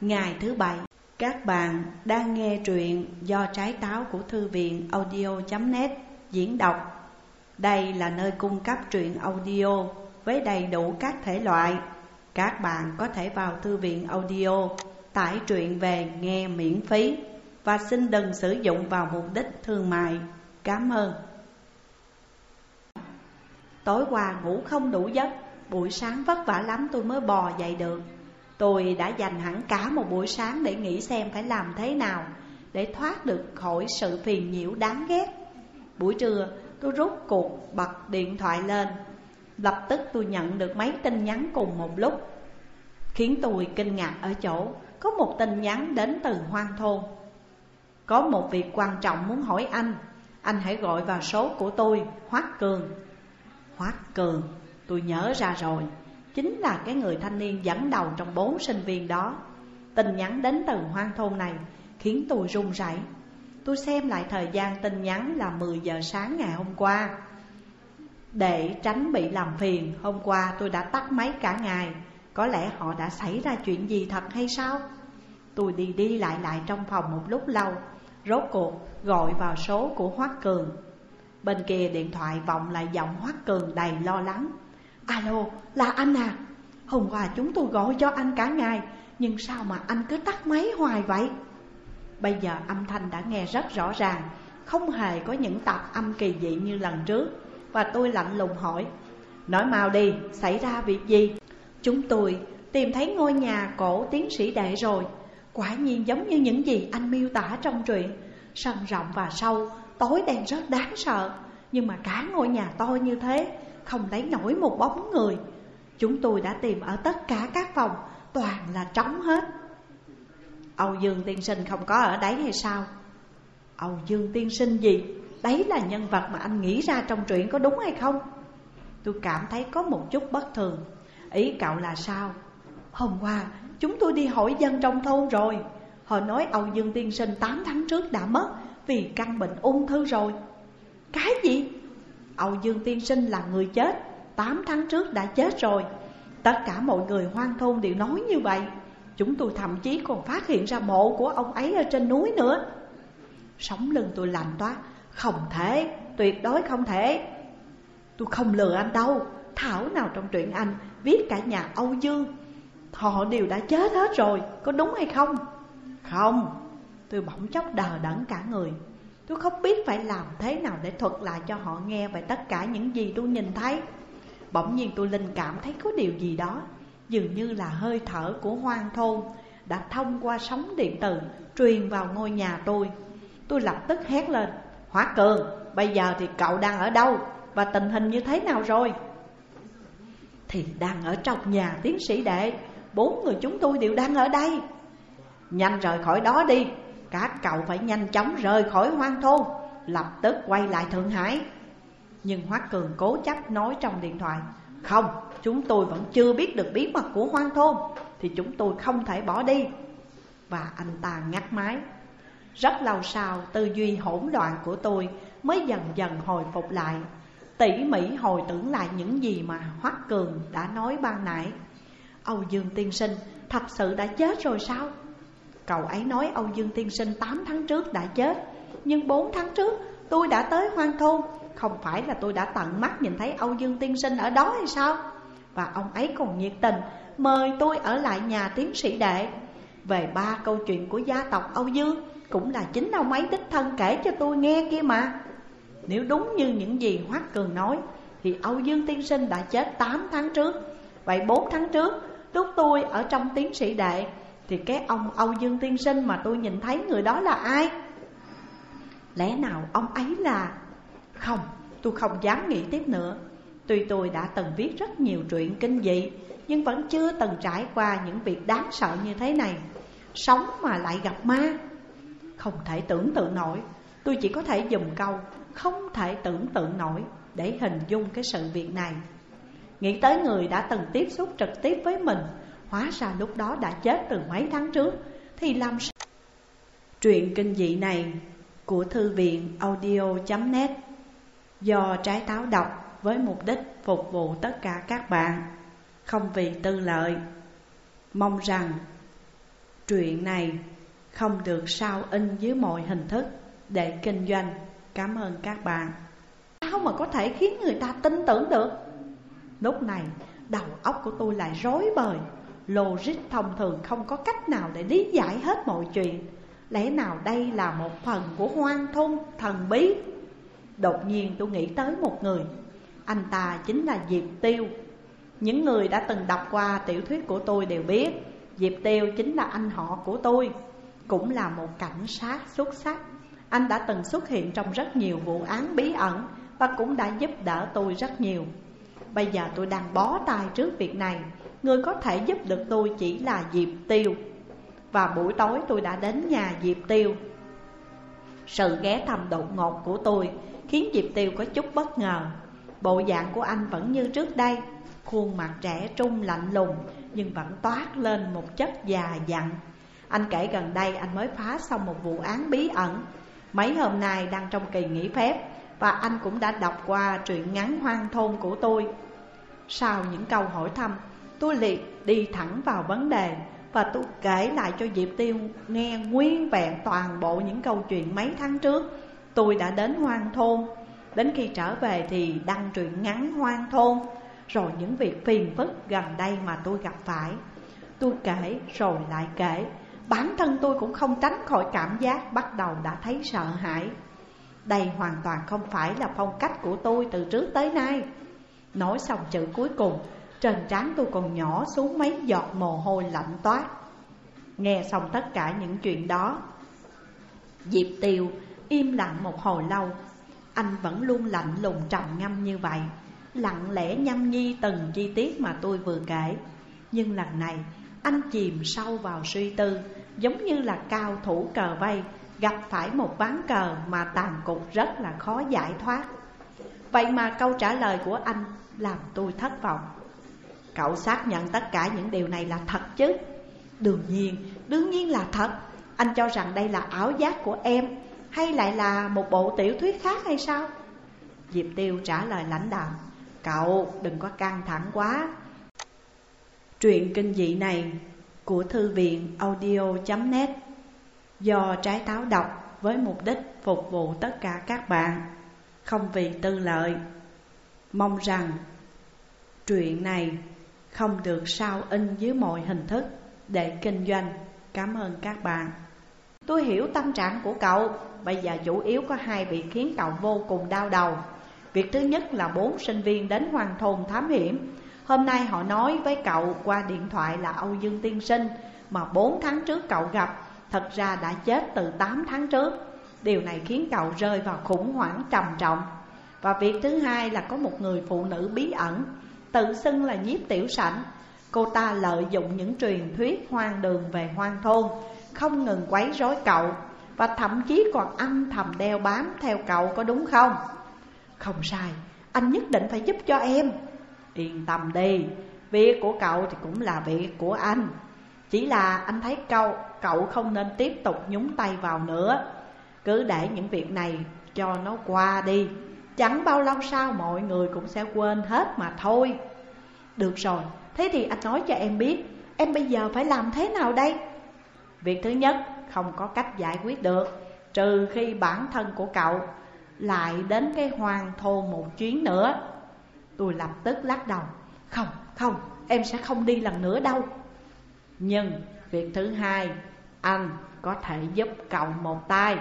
Ngày thứ bảy, Các bạn đang nghe truyện do trái táo của thư viện audio.net diễn đọc. Đây là nơi cung cấp truyện audio với đầy đủ các thể loại. Các bạn có thể vào thư viện audio, tải truyện về nghe miễn phí Và xin đừng sử dụng vào mục đích thương mại. Cảm ơn. Tối qua ngủ không đủ giấc, Buổi sáng vất vả lắm tôi mới bò dậy được. Tôi đã dành hẳn cả một buổi sáng để nghĩ xem phải làm thế nào Để thoát được khỏi sự phiền nhiễu đáng ghét. Buổi trưa, tôi rút cuộc bật điện thoại lên. Lập tức tôi nhận được mấy tin nhắn cùng một lúc, Khiến tôi kinh ngạc ở chỗ Có một tin nhắn đến từ hoang thôn. Có một việc quan trọng muốn hỏi anh. Anh hãy gọi vào số của tôi, Hoác Cường. Hoác Cường, Tôi nhớ ra rồi. Chính là cái người thanh niên dẫn đầu trong bốn sinh viên đó. Tin nhắn đến từ hoang thôn này Khiến tôi run rẩy. Tôi xem lại thời gian tin nhắn là 10 giờ sáng ngày hôm qua. Để tránh bị làm phiền, Hôm qua tôi đã tắt máy cả ngày. Có lẽ họ đã xảy ra chuyện gì thật hay sao? Tôi đi đi lại lại trong phòng một lúc lâu, Rốt cuộc gọi vào số của Hoắc Cường. Bên kia điện thoại vọng lại giọng Hoắc Cường đầy lo lắng. Alo, là anh à. Hôm qua chúng tôi gọi cho anh cả ngày Nhưng sao mà anh cứ tắt máy hoài vậy? Bây giờ âm thanh đã nghe rất rõ ràng Không hề có những tạp âm kỳ dị như lần trước. Và tôi lạnh lùng hỏi Nói mau đi, xảy ra việc gì? Chúng tôi tìm thấy ngôi nhà cổ tiến sĩ đệ rồi. Quả nhiên giống như những gì anh miêu tả trong truyện. Sân rộng và sâu, tối đen rất đáng sợ. Nhưng mà cả ngôi nhà to như thế không lấy nổi một bóng người. Chúng tôi đã tìm ở tất cả các phòng, Toàn là trống hết. Âu Dương tiên sinh không có ở đấy hay sao? Âu Dương tiên sinh gì? Đấy là nhân vật mà anh nghĩ ra trong truyện có đúng hay không? Tôi cảm thấy có một chút bất thường. Ý cậu là sao? Hôm qua, chúng tôi đi hỏi dân trong thôn rồi. Họ nói Âu Dương tiên sinh 8 tháng trước đã mất Vì căn bệnh ung thư rồi. Cái gì? Âu Dương Tiên Sinh là người chết. 8 tháng trước đã chết rồi. Tất cả mọi người hoang thôn đều nói như vậy. Chúng tôi thậm chí còn phát hiện ra mộ của ông ấy ở trên núi nữa. Sống lưng tôi lạnh toát Không thể, tuyệt đối không thể. Tôi không lừa anh đâu. Thảo nào trong truyện anh Viết cả nhà Âu Dương. Họ đều đã chết hết rồi. Có đúng hay không? Không. Tôi bỗng chốc đờ đẫn cả người. Tôi không biết phải làm thế nào để thuật lại cho họ nghe về tất cả những gì tôi nhìn thấy. Bỗng nhiên tôi linh cảm thấy có điều gì đó Dường như là hơi thở của hoang thôn Đã thông qua sóng điện tử truyền vào ngôi nhà tôi. Tôi lập tức hét lên Hóa Cường, bây giờ thì cậu đang ở đâu Và tình hình như thế nào rồi? Thì đang ở trong nhà tiến sĩ đệ Bốn người chúng tôi đều đang ở đây. Nhanh rời khỏi đó đi các cậu phải nhanh chóng rời khỏi hoang thôn Lập tức quay lại Thượng Hải. Nhưng Hoắc Cường cố chấp nói trong điện thoại Không, chúng tôi vẫn chưa biết được bí mật của hoang thôn Thì chúng tôi không thể bỏ đi. Và anh ta ngắt máy. Rất lâu sau tư duy hỗn loạn của tôi Mới dần dần hồi phục lại. Tỉ mỉ hồi tưởng lại những gì mà Hoắc Cường đã nói ban nãy. Âu Dương Tiên Sinh thật sự đã chết rồi sao? Cậu ấy nói Âu Dương Tiên Sinh 8 tháng trước đã chết. Nhưng 4 tháng trước, tôi đã tới hoang thôn. Không phải là tôi đã tận mắt nhìn thấy Âu Dương Tiên Sinh ở đó hay sao? Và ông ấy còn nhiệt tình, Mời tôi ở lại nhà tiến sĩ đệ. Về ba câu chuyện của gia tộc Âu Dương, Cũng là chính ông ấy đích thân kể cho tôi nghe kia mà. Nếu đúng như những gì Hoác Cường nói, Thì Âu Dương Tiên Sinh đã chết 8 tháng trước. Vậy 4 tháng trước, Lúc tôi ở trong tiến sĩ đệ thì cái ông Âu Dương Tiên Sinh mà tôi nhìn thấy người đó là ai? Lẽ nào ông ấy là... Không, tôi không dám nghĩ tiếp nữa. Tuy tôi đã từng viết rất nhiều truyện kinh dị Nhưng vẫn chưa từng trải qua những việc đáng sợ như thế này. Sống mà lại gặp ma. Không thể tưởng tượng nổi. Tôi chỉ có thể dùng câu Không thể tưởng tượng nổi Để hình dung cái sự việc này. Nghĩ tới người đã từng tiếp xúc trực tiếp với mình Hóa ra lúc đó đã chết từ mấy tháng trước, Thì làm sao Truyện kinh dị này của thư viện audio.net Do trái táo đọc với mục đích phục vụ tất cả các bạn. Không vì tư lợi, Mong rằng Truyện này không được sao in dưới mọi hình thức để kinh doanh. Cảm ơn các bạn. Sao mà có thể khiến người ta tin tưởng được? Lúc này, đầu óc của tôi lại rối bời. Logic thông thường không có cách nào để lý giải hết mọi chuyện. Lẽ nào đây là một phần của hoang thôn, thần bí? Đột nhiên tôi nghĩ tới một người. Anh ta chính là Diệp Tiêu. Những người đã từng đọc qua tiểu thuyết của tôi đều biết, Diệp Tiêu chính là anh họ của tôi. Cũng là một cảnh sát xuất sắc. Anh đã từng xuất hiện trong rất nhiều vụ án bí ẩn Và cũng đã giúp đỡ tôi rất nhiều. Bây giờ tôi đang bó tay trước việc này. Người có thể giúp được tôi chỉ là Diệp Tiêu. Và buổi tối tôi đã đến nhà Diệp Tiêu. Sự ghé thăm đột ngột của tôi Khiến Diệp Tiêu có chút bất ngờ. Bộ dạng của anh vẫn như trước đây. Khuôn mặt trẻ trung lạnh lùng, Nhưng vẫn toát lên một chất già dặn. Anh kể gần đây anh mới phá xong một vụ án bí ẩn. Mấy hôm nay đang trong kỳ nghỉ phép, Và anh cũng đã đọc qua truyện ngắn hoang thôn của tôi. Sau những câu hỏi thăm Tôi liệt đi thẳng vào vấn đề Và tôi kể lại cho Diệp Tiêu nghe nguyên vẹn toàn bộ những câu chuyện mấy tháng trước. Tôi đã đến hoang thôn. Đến khi trở về thì đăng truyện ngắn hoang thôn. Rồi những việc phiền phức gần đây mà tôi gặp phải. Tôi kể, rồi lại kể. Bản thân tôi cũng không tránh khỏi cảm giác bắt đầu đã thấy sợ hãi. Đây hoàn toàn không phải là phong cách của tôi từ trước tới nay. Nói xong chữ cuối cùng trên trán tôi còn nhỏ xuống mấy giọt mồ hôi lạnh toát. Nghe xong tất cả những chuyện đó, Diệp Tiêu im lặng một hồi lâu. Anh vẫn luôn lạnh lùng trầm ngâm như vậy, Lặng lẽ nhâm nhi từng chi tiết mà tôi vừa kể. Nhưng lần này, anh chìm sâu vào suy tư, Giống như là cao thủ cờ vây, Gặp phải một ván cờ mà tàn cục rất là khó giải thoát. Vậy mà câu trả lời của anh làm tôi thất vọng. Cậu xác nhận tất cả những điều này là thật chứ? Đương nhiên, đương nhiên là thật. Anh cho rằng đây là ảo giác của em Hay lại là một bộ tiểu thuyết khác hay sao? Diệp Tiêu trả lời lãnh đạm. Cậu đừng có căng thẳng quá. Truyện kinh dị này của thư viện audio.net Do trái táo đọc với mục đích phục vụ tất cả các bạn. Không vì tư lợi Mong rằng truyện này không được sao in dưới mọi hình thức để kinh doanh. Cảm ơn các bạn. Tôi hiểu tâm trạng của cậu. Bây giờ chủ yếu có hai việc khiến cậu vô cùng đau đầu. Việc thứ nhất là bốn sinh viên đến hoàng thôn thám hiểm. Hôm nay họ nói với cậu qua điện thoại là Âu Dương Tiên Sinh, Mà bốn tháng trước cậu gặp, Thật ra đã chết từ 8 tháng trước. Điều này khiến cậu rơi vào khủng hoảng trầm trọng. Và việc thứ hai là có một người phụ nữ bí ẩn. Tự xưng là nhiếp tiểu sảnh. Cô ta lợi dụng những truyền thuyết hoang đường về hoang thôn Không ngừng quấy rối cậu Và thậm chí còn âm thầm đeo bám theo cậu có đúng không? Không sai, anh nhất định phải giúp cho em. Yên tâm đi, việc của cậu thì cũng là việc của anh. Chỉ là anh thấy cậu, cậu không nên tiếp tục nhúng tay vào nữa. Cứ để những việc này cho nó qua đi. Chẳng bao lâu sau mọi người cũng sẽ quên hết mà thôi. Được rồi, thế thì anh nói cho em biết Em bây giờ phải làm thế nào đây? Việc thứ nhất, không có cách giải quyết được Trừ khi bản thân của cậu lại đến cái hoàng thôn một chuyến nữa. Tôi lập tức lắc đầu Không, không, em sẽ không đi lần nữa đâu. Nhưng việc thứ hai Anh có thể giúp cậu một tay.